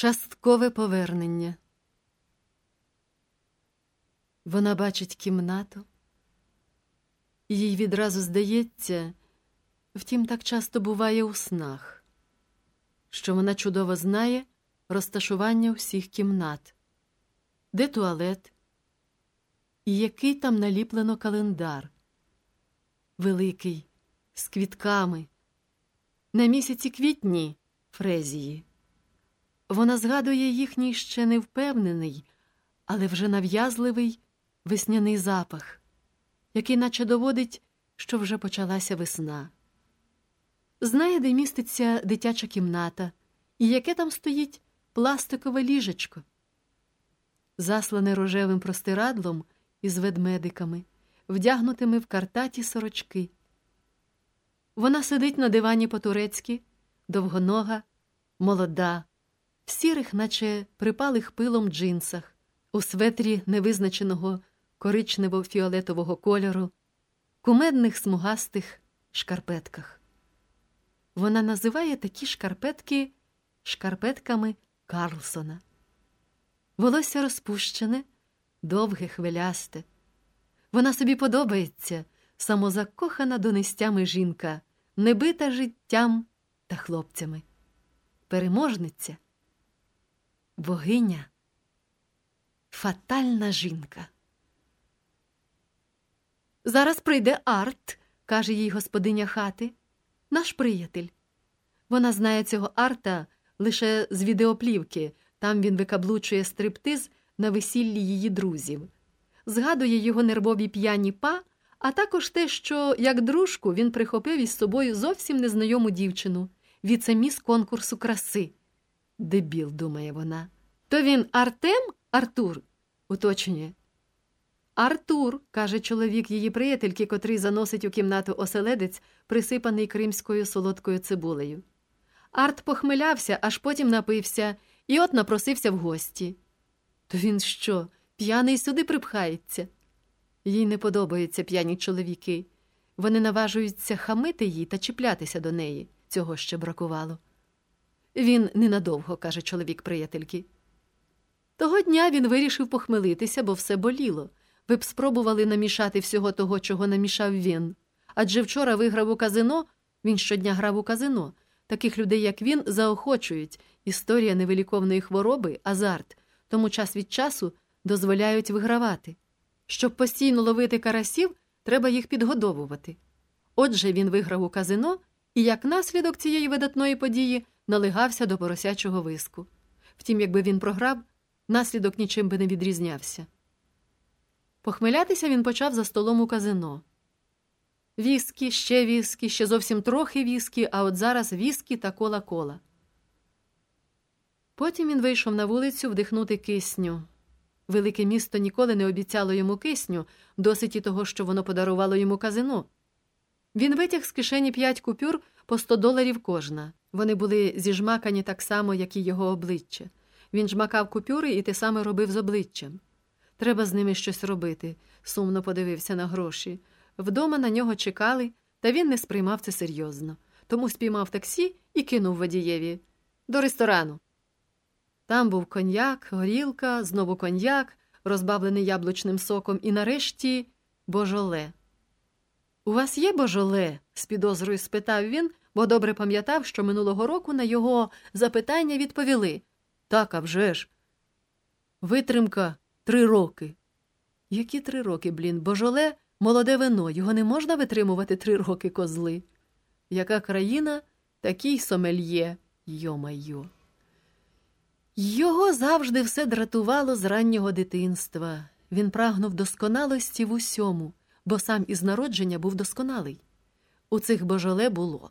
Часткове повернення. Вона бачить кімнату, їй відразу здається, втім, так часто буває у снах, що вона чудово знає розташування всіх кімнат, де туалет, і який там наліплено календар, великий, з квітками, на місяці квітні фрезії. Вона згадує їхній ще невпевнений, але вже нав'язливий весняний запах, який наче доводить, що вже почалася весна. Знає, де міститься дитяча кімната, і яке там стоїть пластикове ліжечко, заслане рожевим простирадлом із ведмедиками, вдягнутими в картаті сорочки. Вона сидить на дивані по-турецьки, довгонога, молода, сірих, наче припалих пилом джинсах, у светрі невизначеного коричнево-фіолетового кольору, кумедних смугастих шкарпетках. Вона називає такі шкарпетки шкарпетками Карлсона. Волосся розпущене, довге хвилясте. Вона собі подобається, самозакохана донестями жінка, небита життям та хлопцями. Переможниця, богиня, фатальна жінка. Зараз прийде Арт, каже їй господиня хати, наш приятель. Вона знає цього Арта лише з відеоплівки, там він викаблучує стриптиз на весіллі її друзів, згадує його нервові п'яні па, а також те, що, як дружку, він прихопив із собою зовсім незнайому дівчину, віцеміс конкурсу краси. Дебіл, думає вона. То він Артем Артур, уточнює. Артур, каже чоловік її приятельки, котрий заносить у кімнату оселедець, присипаний кримською солодкою цибулею. Арт похмилявся, аж потім напився, і от напросився в гості. То він що, п'яний сюди припхається? Їй не подобаються п'яні чоловіки. Вони наважуються хамити їй та чіплятися до неї. Цього ще бракувало. Він ненадовго, каже чоловік приятельки. Того дня він вирішив похмелитися, бо все боліло. Ви б спробували намішати всього того, чого намішав він. Адже вчора виграв у казино, він щодня грав у казино. Таких людей, як він, заохочують історія невиліковної хвороби, азарт, тому час від часу дозволяють вигравати. Щоб постійно ловити карасів, треба їх підгодовувати. Отже, він виграв у казино і, як наслідок цієї видатної події, налигався до поросячого виску. Втім, якби він програв, наслідок нічим би не відрізнявся. Похмелятися він почав за столом у казино. Віскі, ще віскі, ще зовсім трохи віскі, а от зараз віскі та кола-кола. Потім він вийшов на вулицю вдихнути кисню. Велике місто ніколи не обіцяло йому кисню, досить і того, що воно подарувало йому казино. Він витяг з кишені п'ять купюр по сто доларів кожна. Вони були зіжмакані так само, як і його обличчя. Він жмакав купюри і те саме робив з обличчям. Треба з ними щось робити, сумно подивився на гроші. Вдома на нього чекали, та він не сприймав це серйозно. Тому спіймав таксі і кинув водієві до ресторану. Там був коньяк, горілка, знову коньяк, розбавлений яблучним соком, і нарешті божоле. У вас є божоле? з підозрою спитав він, бо добре пам'ятав, що минулого року на його запитання відповіли Так, а вже ж. Витримка три роки. Які три роки, блін? Божоле молоде вино, його не можна витримувати три роки козли. Яка країна, такий сомельє, йо-майо. Його завжди все дратувало з раннього дитинства. Він прагнув досконалості в усьому, бо сам із народження був досконалий. У цих божоле було.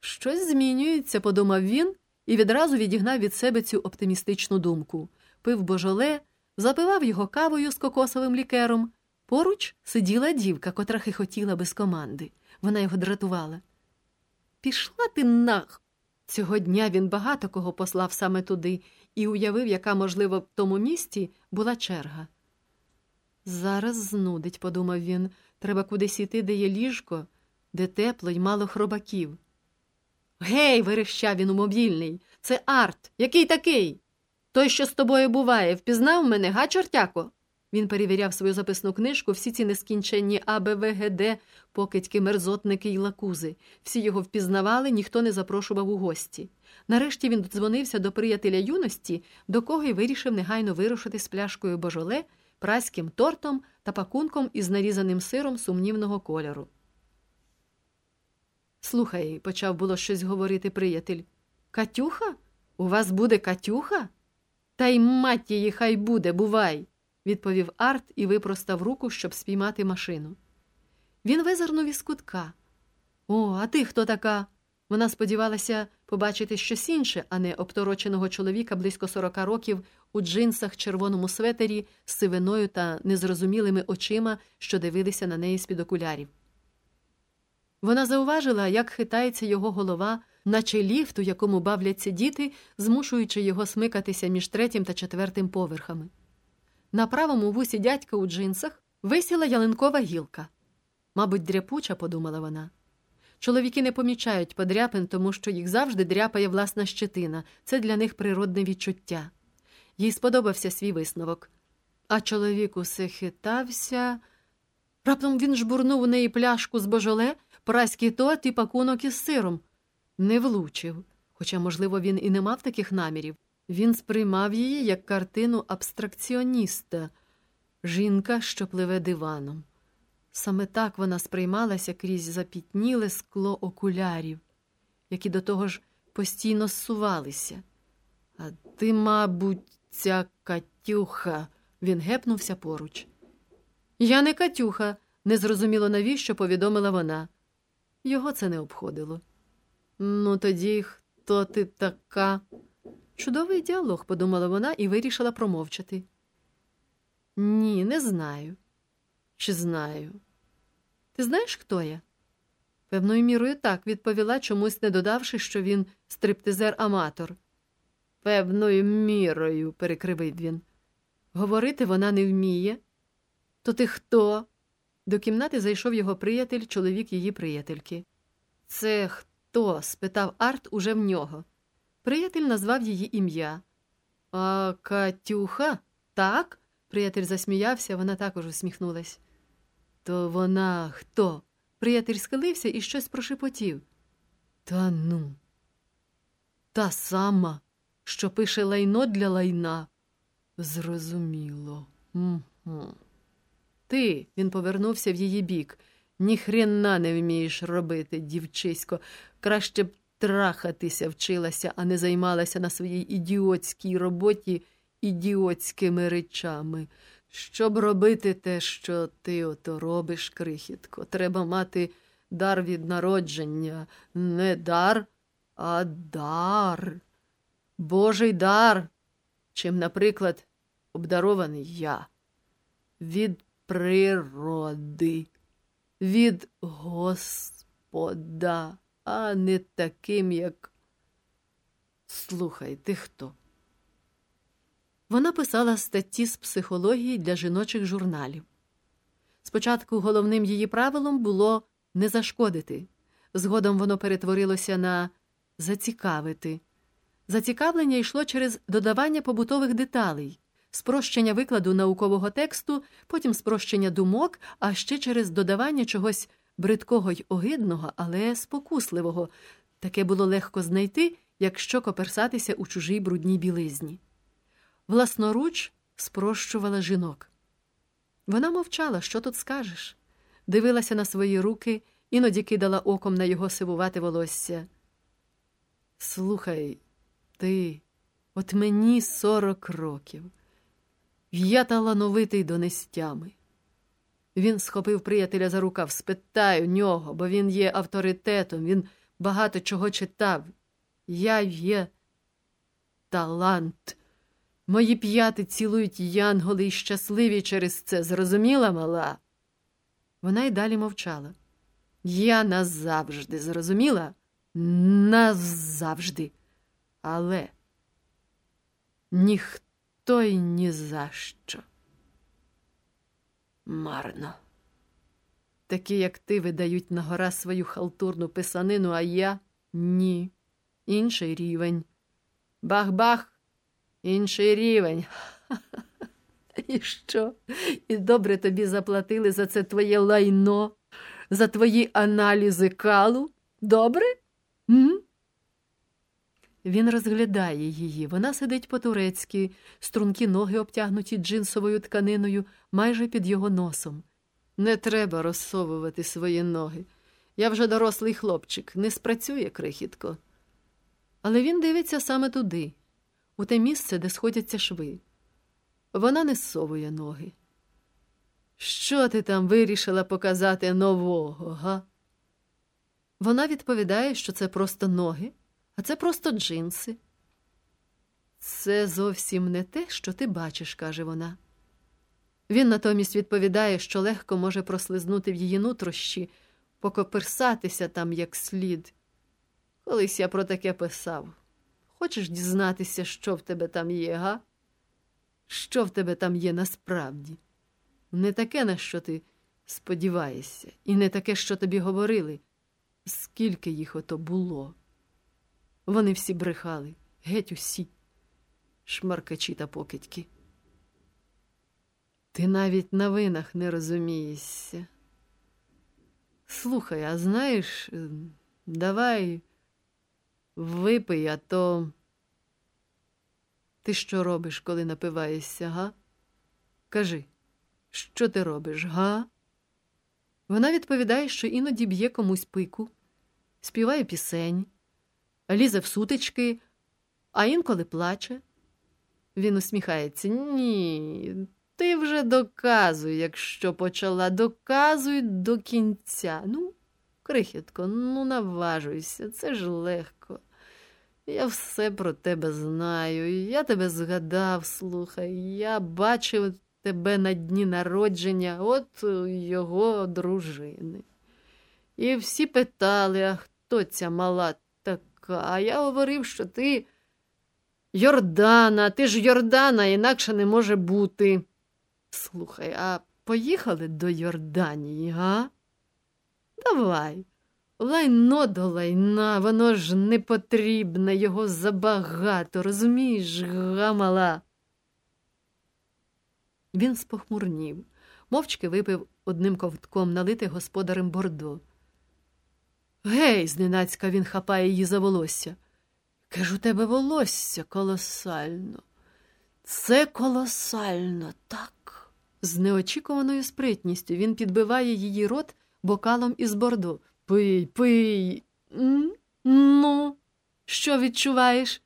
Щось змінюється, подумав він і відразу відігнав від себе цю оптимістичну думку. Пив божоле, запивав його кавою з кокосовим лікером. Поруч сиділа дівка, котра хихотіла без команди. Вона його дратувала. Пішла ти нах. Цього дня він багато кого послав саме туди і уявив, яка, можливо, в тому місті була черга. Зараз знудить, подумав він, треба кудись іти, де є ліжко, де тепло й мало хробаків. Гей, верещав він у мобільний. Це арт. Який такий? Той, що з тобою буває, впізнав мене, га, чортяко? Він перевіряв свою записну книжку, всі ці нескінченні АБВГД, покидьки, мерзотники й лакузи. Всі його впізнавали, ніхто не запрошував у гості. Нарешті він додзвонився до приятеля юності, до кого й вирішив негайно вирушити з пляшкою божоле, праським тортом та пакунком із нарізаним сиром сумнівного кольору. Слухай, почав було щось говорити приятель. Катюха? У вас буде Катюха? Та й мать її, хай буде, бувай, відповів Арт і випростав руку, щоб спіймати машину. Він визирнув із кутка. О, а ти хто така? Вона сподівалася побачити щось інше, а не обтороченого чоловіка близько сорока років у джинсах, червоному светері, з сивиною та незрозумілими очима, що дивилися на неї з-під окулярів. Вона зауважила, як хитається його голова, наче ліфт, у якому бавляться діти, змушуючи його смикатися між третім та четвертим поверхами. На правому вусі дядька у джинсах висіла ялинкова гілка. Мабуть, дряпуча, подумала вона. Чоловіки не помічають подряпин, тому що їх завжди дряпає власна щетина, це для них природне відчуття. Їй сподобався свій висновок. А чоловік усе хитався. Раптом він жбурнув у неї пляшку з божоле, праський торт і пакунок із сиром. Не влучив, хоча, можливо, він і не мав таких намірів. Він сприймав її як картину абстракціоніста жінка, що пливе диваном. Саме так вона сприймалася крізь запітніле скло окулярів, які до того ж постійно зсувалися. А ти, мабуть, ця Катюха, він гепнувся поруч. Я не Катюха, незрозуміло навіщо повідомила вона. Його це не обходило. Ну, тоді хто ти така? Чудовий діалог, подумала вона і вирішила промовчати. Ні, не знаю. Чи знаю? Ти знаєш, хто я? Певною мірою так відповіла, чомусь не додавши, що він стриптизер-аматор. Певною мірою, перекривив він. Говорити вона не вміє. То ти хто? До кімнати зайшов його приятель, чоловік її приятельки. Це хто? спитав Арт уже в нього. Приятель назвав її ім'я. А Катюха? Так? Приятель засміявся, вона також усміхнулась. То вона хто? Приятель схилився і щось прошепотів. Та ну, та сама, що пише лайно для лайна. Зрозуміло. Угу. Ти, він повернувся в її бік. Ніхрена не вмієш робити, дівчисько. Краще б трахатися вчилася, а не займалася на своїй ідіотській роботі ідіотськими речами. Щоб робити те, що ти ото робиш, крихітко, треба мати дар від народження, не дар, а дар, Божий дар, чим, наприклад, обдарований я, від природи, від Господа, а не таким, як. Слухай, ти хто? Вона писала статті з психології для жіночих журналів. Спочатку головним її правилом було не зашкодити, згодом воно перетворилося на зацікавити. Зацікавлення йшло через додавання побутових деталей, спрощення викладу наукового тексту, потім спрощення думок, а ще через додавання чогось бридкого й огидного, але спокусливого. Таке було легко знайти, якщо коперсатися у чужій брудній білизні власноруч спрощувала жінок. Вона мовчала, що тут скажеш, дивилася на свої руки, іноді кидала оком на його сивувате волосся. Слухай, ти, от мені сорок років. Я талановитий до нестями. Він схопив приятеля за рукав, спитай у нього, бо він є авторитетом, він багато чого читав. Я є талант. Мої п'яти цілують янголи і щасливі через це, зрозуміла мала? Вона й далі мовчала. Я назавжди зрозуміла? Назавжди. Але ніхто й ні за що. Марно. Такі, як ти, видають на гора свою халтурну писанину, а я Ні, інший рівень. Бах-бах, інший рівень. І що? І добре тобі заплатили за це твоє лайно, за твої аналізи калу? Добре? М? Він розглядає її. Вона сидить по-турецьки, стрункі ноги обтягнуті джинсовою тканиною майже під його носом. Не треба розсовувати свої ноги. Я вже дорослий хлопчик, не спрацює крихітко. Але він дивиться саме туди, у те місце, де сходяться шви. Вона не зсовує ноги. Що ти там вирішила показати нового, га? Вона відповідає, що це просто ноги, а це просто джинси. Це зовсім не те, що ти бачиш, каже вона. Він натомість відповідає, що легко може прослизнути в її нутрощі, покоперсатися там як слід. Колись я про таке писав. Хочеш дізнатися, що в тебе там є, га? Що в тебе там є насправді? Не таке, на що ти сподіваєшся, і не таке, що тобі говорили, скільки їх ото було. Вони всі брехали, геть усі, шмаркачі та покидьки. Ти навіть на винах не розумієшся. Слухай, а знаєш, давай випий, а то ти що робиш, коли напиваєшся, га? Кажи, що ти робиш, га? Вона відповідає, що іноді б'є комусь пику, співає пісень, лізе в сутички, а інколи плаче. Він усміхається. Ні, ти вже доказуй, якщо почала, доказуй до кінця. Ну, крихітко, ну наважуйся, це ж легко. Я все про тебе знаю. Я тебе згадав, слухай, я бачив тебе на дні народження, от його дружини. І всі питали, а хто ця мала така? А я говорив, що ти Йордана, ти ж Йордана, інакше не може бути. Слухай, а поїхали до Йорданії, га? Давай. Лайно до лайна, воно ж не потрібне, його забагато, розумієш, гамала. Він спохмурнів, мовчки випив одним ковтком налите господарем бордо. Гей, зненацька він хапає її за волосся. Кажу, тебе волосся колосально. Це колосально, так. З неочікуваною спритністю він підбиває її рот бокалом із бордо. Пий, пий. Ну, що відчуваєш?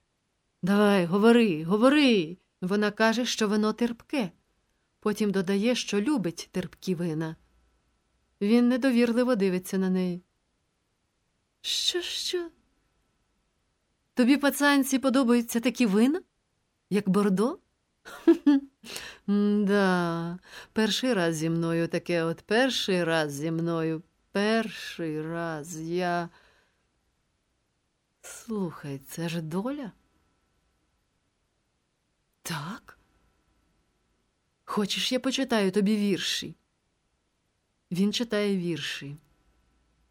Давай, говори, говори. Вона каже, що вино терпке. Потім додає, що любить терпкі вина. Він недовірливо дивиться на неї. Що, що? Тобі, пацанці, подобаються такі вина, як бордо? Да, перший раз зі мною таке от перший раз зі мною. Перший раз я. Слухай, це ж доля? Так? Хочеш, я почитаю тобі вірші? Він читає вірші.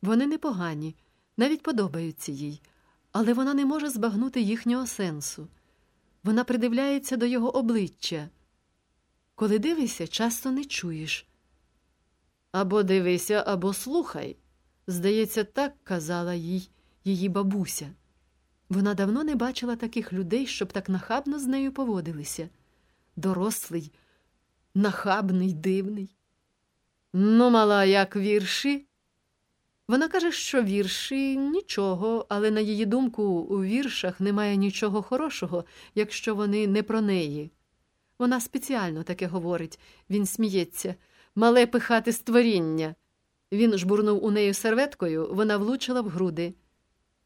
Вони непогані, навіть подобаються їй, але вона не може збагнути їхнього сенсу. Вона придивляється до його обличчя. Коли дивишся, часто не чуєш. Або дивися, або слухай. Здається, так казала їй її бабуся. Вона давно не бачила таких людей, щоб так нахабно з нею поводилися. Дорослий, нахабний, дивний. Ну, мала, як вірші. Вона каже, що вірші нічого, але, на її думку, у віршах немає нічого хорошого, якщо вони не про неї. Вона спеціально таке говорить, він сміється мале пихати створіння. Він жбурнув у неї серветкою, вона влучила в груди.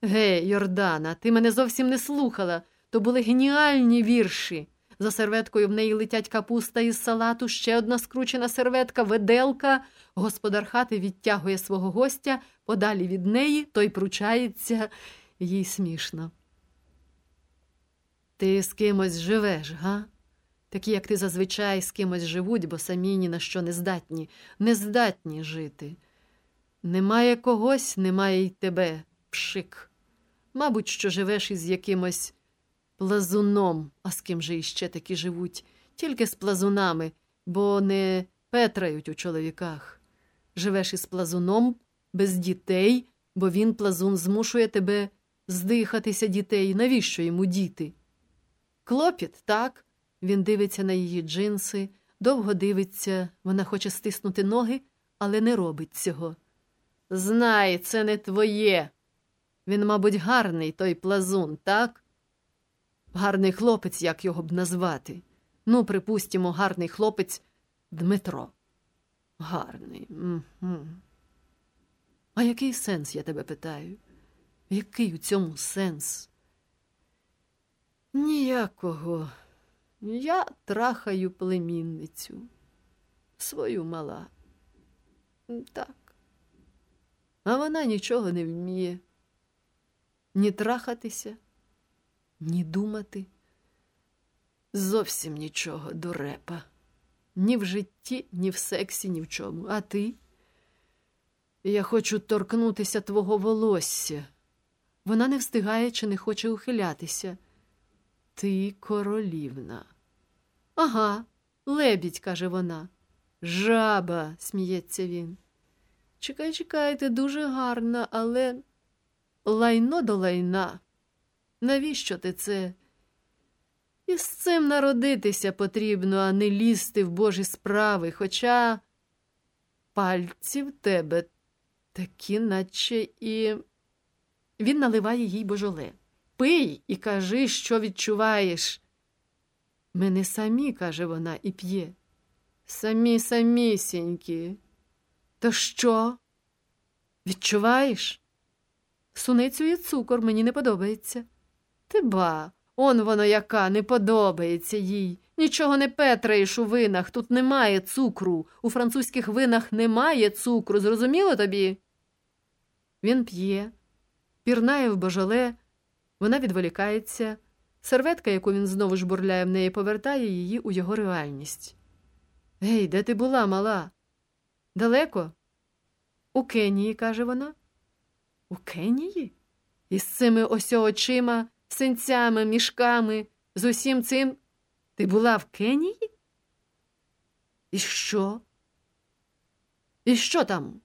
Гей, Йордана, ти мене зовсім не слухала. То були геніальні вірші. За серветкою в неї летять капуста із салату, ще одна скручена серветка, веделка. Господар хати відтягує свого гостя подалі від неї, той пручається, їй смішно. Ти з кимось живеш, га? такі, як ти зазвичай з кимось живуть, бо самі ні на що не здатні, не здатні жити. Немає когось, немає й тебе, пшик. Мабуть, що живеш із якимось плазуном, а з ким же іще такі живуть, тільки з плазунами, бо не петрають у чоловіках. Живеш із плазуном без дітей, бо він плазун змушує тебе здихатися дітей. Навіщо йому діти? Клопіт, так? Він дивиться на її джинси, довго дивиться, вона хоче стиснути ноги, але не робить цього. Знай, це не твоє. Він, мабуть, гарний той плазун, так? Гарний хлопець, як його б назвати. Ну, припустімо, гарний хлопець Дмитро. Гарний. Угу. А який сенс, я тебе питаю? Який у цьому сенс? Ніякого. Я трахаю племінницю. Свою мала. Так. А вона нічого не вміє. Ні трахатися, ні думати. Зовсім нічого дурепа. Ні в житті, ні в сексі, ні в чому. А ти? Я хочу торкнутися твого волосся. Вона не встигає чи не хоче ухилятися. Ти королівна. Ага, лебідь, каже вона. Жаба, сміється він. Чекай, чекай, ти дуже гарна, але лайно до лайна. Навіщо ти це? І з цим народитися потрібно, а не лізти в божі справи, хоча пальці в тебе такі, наче і. Він наливає їй божоле. Пий і кажи, що відчуваєш. Ми не самі, каже вона, і п'є. Самі самісінькі. То що? Відчуваєш? Суницю і цукор мені не подобається. Ти он воно яка не подобається їй. Нічого не петраєш у винах, тут немає цукру. У французьких винах немає цукру. Зрозуміло тобі? Він п'є, пірнає в божоле, вона відволікається. Серветка, яку він знову ж бурляє в неї, повертає її у його реальність. Гей, де ти була, мала? Далеко? У Кенії, каже вона. У Кенії? Із цими ось очима, синцями, мішками, з усім цим. Ти була в Кенії? І що? І що там?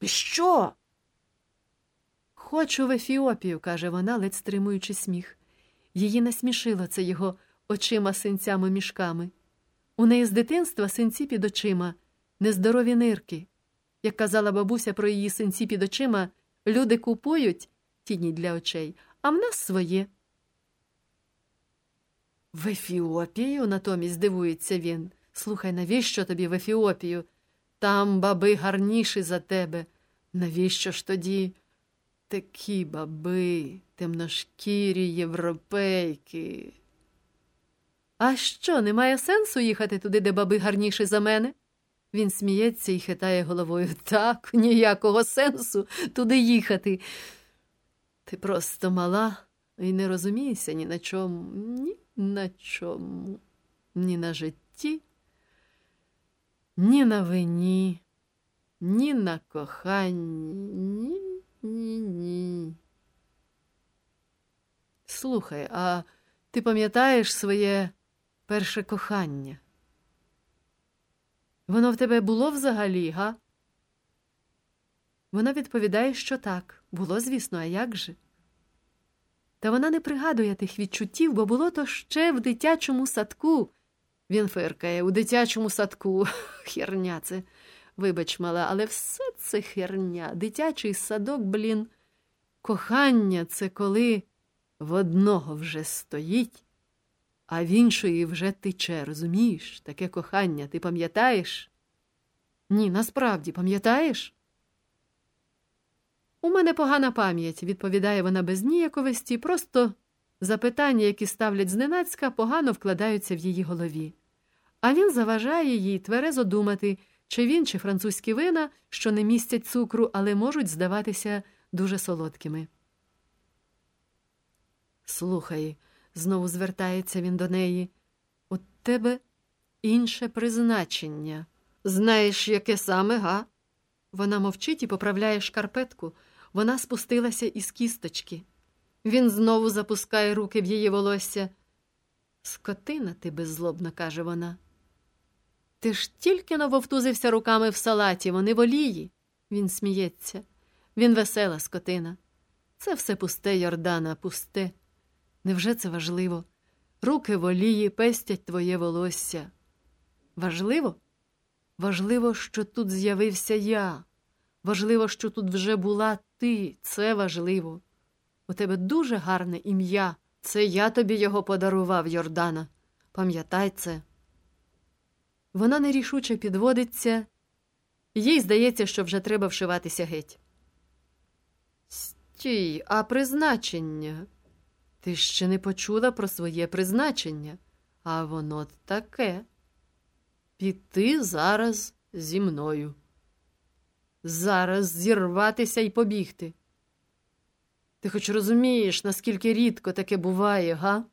І що? Хочу в Ефіопію, каже вона, ледь стримуючи сміх. Її насмішило це його очима синцями мішками. У неї з дитинства синці під очима, нездорові нирки. Як казала бабуся про її синці під очима, люди купують тіні для очей, а в нас своє. В Ефіопію натомість дивується він. Слухай, навіщо тобі в Ефіопію? Там баби гарніші за тебе. Навіщо ж тоді такі баби, темношкірі європейки? А що, немає сенсу їхати туди, де баби гарніші за мене? Він сміється і хитає головою. Так, ніякого сенсу туди їхати. Ти просто мала і не розумієшся ні на чому, ні на чому, ні на житті, ні на вині, ні на коханні, ні, ні, ні. Слухай, а ти пам'ятаєш своє перше кохання? Воно в тебе було взагалі, га? Вона відповідає, що так. Було, звісно, а як же? Та вона не пригадує тих відчуттів, бо було то ще в дитячому садку. Він фиркає у дитячому садку. Херня це, вибач, мала, але все це херня. Дитячий садок, блін. Кохання це коли в одного вже стоїть, а в іншої вже тече, розумієш? Таке кохання, ти пам'ятаєш? Ні, насправді пам'ятаєш? У мене погана пам'ять, відповідає вона без ніяковості, просто запитання, які ставлять зненацька, погано вкладаються в її голові. А він заважає їй тверезо думати, чи він, чи французькі вина, що не містять цукру, але можуть здаватися дуже солодкими. Слухай, знову звертається він до неї, у тебе інше призначення. Знаєш, яке саме, га? Вона мовчить і поправляє шкарпетку. Вона спустилася із кісточки. Він знову запускає руки в її волосся. Скотина ти беззлобна, каже вона. Ти ж тільки навовтузився руками в салаті, вони в олії. Він сміється. Він весела скотина. Це все пусте, Йордана, пусте. Невже це важливо? Руки в пестять твоє волосся. Важливо? Важливо, що тут з'явився я. Важливо, що тут вже була ти. Це важливо. У тебе дуже гарне ім'я. Це я тобі його подарував, Йордана. Пам'ятай це. Вона нерішуче підводиться, їй здається, що вже треба вшиватися геть. Стій, а призначення? Ти ще не почула про своє призначення, а воно таке. Піти зараз зі мною. Зараз зірватися і побігти. Ти хоч розумієш, наскільки рідко таке буває, га?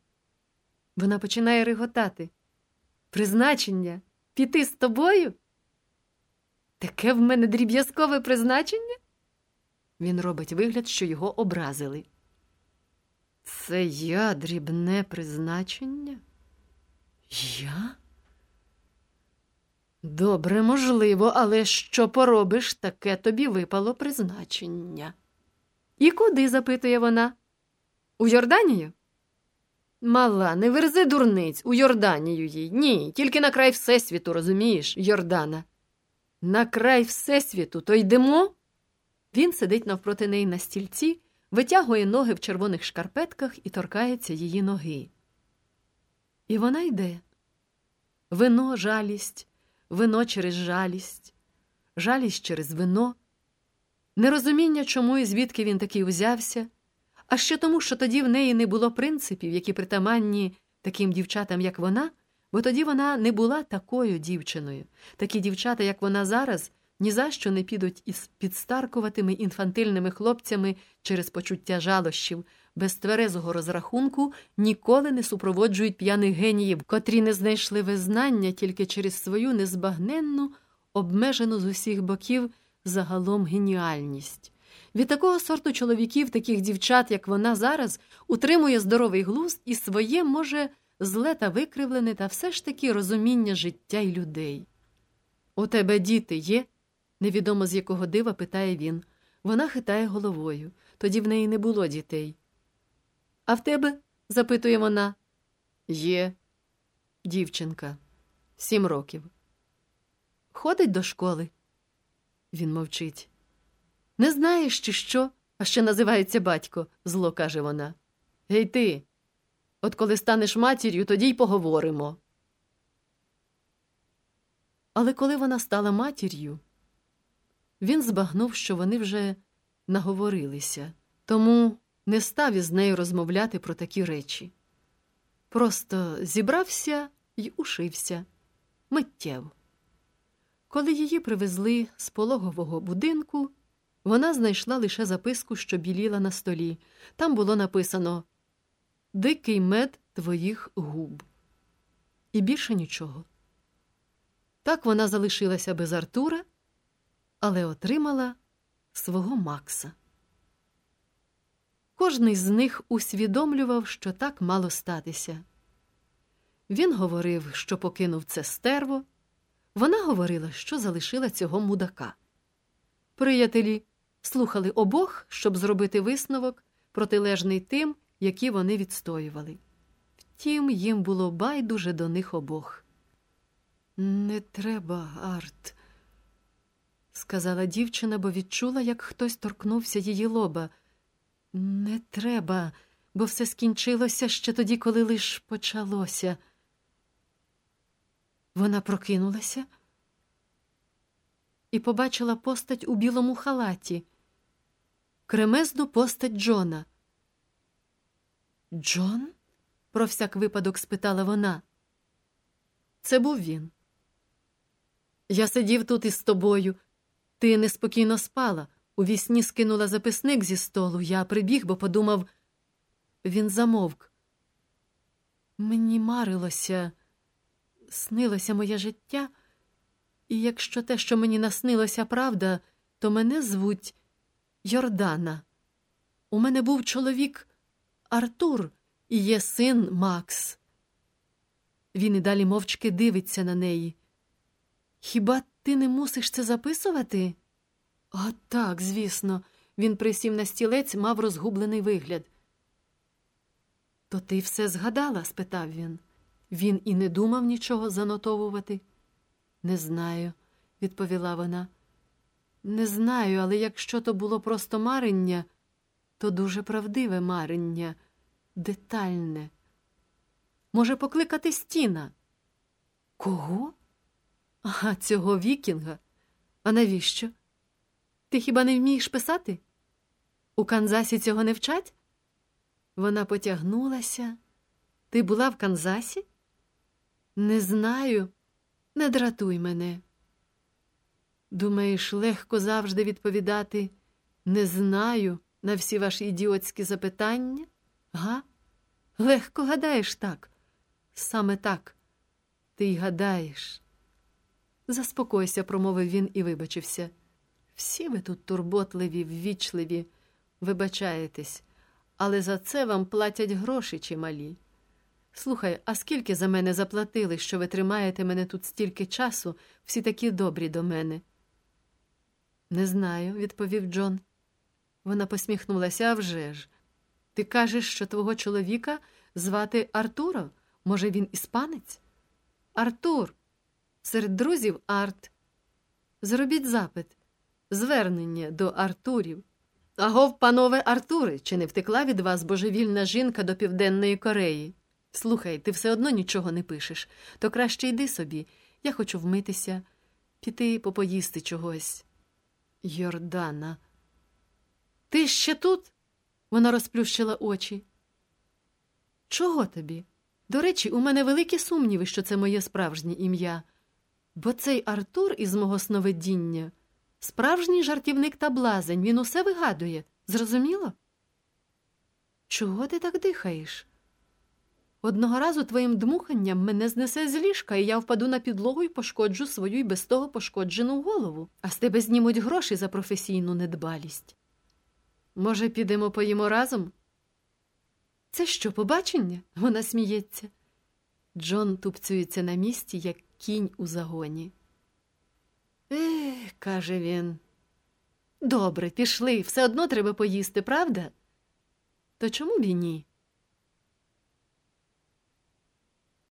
Вона починає реготати. Призначення піти з тобою? Таке в мене дріб'язкове призначення? Він робить вигляд, що його образили. Це я дрібне призначення? Я? Добре, можливо, але що поробиш, таке тобі випало призначення. І куди? запитує вона. У Йорданію? Мала, не верзи дурниць, у Йорданію їй. Ні, тільки на край Всесвіту, розумієш, Йордана. На край Всесвіту, то йдемо. Він сидить навпроти неї на стільці, витягує ноги в червоних шкарпетках і торкається її ноги. І вона йде. Вино, жалість, вино через жалість, жалість через вино, нерозуміння, чому і звідки він такий узявся, а ще тому, що тоді в неї не було принципів, які притаманні таким дівчатам, як вона, бо тоді вона не була такою дівчиною. Такі дівчата, як вона зараз, ні за що не підуть із підстаркуватими інфантильними хлопцями через почуття жалощів, без тверезого розрахунку ніколи не супроводжують п'яних геніїв, котрі не знайшли визнання тільки через свою незбагненну, обмежену з усіх боків загалом геніальність. Від такого сорту чоловіків, таких дівчат, як вона зараз, утримує здоровий глузд і своє, може, зле та викривлене, та все ж таки розуміння життя й людей. У тебе діти є? невідомо з якого дива питає він. Вона хитає головою. Тоді в неї не було дітей. А в тебе? запитує вона. Є дівчинка, сім років. Ходить до школи. Він мовчить. Не знаєш, чи що, а ще називається батько, зло каже вона. Гей ти. От коли станеш матір'ю, тоді й поговоримо. Але коли вона стала матір'ю, він збагнув, що вони вже наговорилися, тому не став із нею розмовляти про такі речі. Просто зібрався й ушився миттєво. Коли її привезли з пологового будинку, вона знайшла лише записку, що біліла на столі. Там було написано Дикий мед твоїх губ. І більше нічого. Так вона залишилася без Артура, але отримала свого Макса. Кожний з них усвідомлював, що так мало статися. Він говорив, що покинув це стерво. Вона говорила, що залишила цього мудака. Приятелі слухали обох, щоб зробити висновок, протилежний тим, які вони відстоювали. Втім, їм було байдуже до них обох. Не треба, Арт, сказала дівчина, бо відчула, як хтось торкнувся її лоба. Не треба, бо все скінчилося ще тоді, коли лиш почалося. Вона прокинулася і побачила постать у білому халаті, кремезну постать Джона. Джон? про всяк випадок спитала вона. Це був він. Я сидів тут із тобою. Ти неспокійно спала. У вісні скинула записник зі столу. Я прибіг, бо подумав, він замовк. Мені марилося, снилося моє життя, і якщо те, що мені наснилося правда, то мене звуть Йордана. У мене був чоловік Артур і є син Макс. Він і далі мовчки дивиться на неї. Хіба ти не мусиш це записувати? А так, звісно, він присів на стілець, мав розгублений вигляд. То ти все згадала? спитав він. Він і не думав нічого занотовувати. Не знаю, відповіла вона. Не знаю, але якщо то було просто марення, то дуже правдиве марення, детальне. Може, покликати стіна? Кого? А цього вікінга? А навіщо? Ти хіба не вмієш писати? У Канзасі цього не вчать? Вона потягнулася. Ти була в Канзасі? Не знаю, не дратуй мене. Думаєш, легко завжди відповідати не знаю на всі ваші ідіотські запитання? Га? Легко гадаєш так. Саме так. Ти й гадаєш. Заспокойся, промовив він і вибачився. Всі ви тут турботливі, ввічливі, вибачаєтесь, але за це вам платять гроші чималі. Слухай, а скільки за мене заплатили, що ви тримаєте мене тут стільки часу, всі такі добрі до мене? Не знаю, відповів Джон. Вона посміхнулася «А вже ж. Ти кажеш, що твого чоловіка звати Артуро? Може, він іспанець? Артур. Серед друзів Арт. Зробіть запит, звернення до Артурів. Агов, панове Артури, чи не втекла від вас божевільна жінка до Південної Кореї? Слухай, ти все одно нічого не пишеш, то краще йди собі. Я хочу вмитися, піти попоїсти чогось. Йордана. Ти ще тут? Вона розплющила очі. Чого тобі? До речі, у мене великі сумніви, що це моє справжнє ім'я. Бо цей Артур із мого сновидіння справжній жартівник та блазень, він усе вигадує. Зрозуміло? Чого ти так дихаєш? Одного разу твоїм дмуханням мене знесе з ліжка, і я впаду на підлогу і пошкоджу свою і без того пошкоджену голову, а з тебе знімуть гроші за професійну недбалість. Може, підемо поїмо разом? Це що, побачення? Вона сміється. Джон тупцюється на місці, як кінь у загоні. Ех, каже він. Добре, пішли, все одно треба поїсти, правда? То чому б і ні?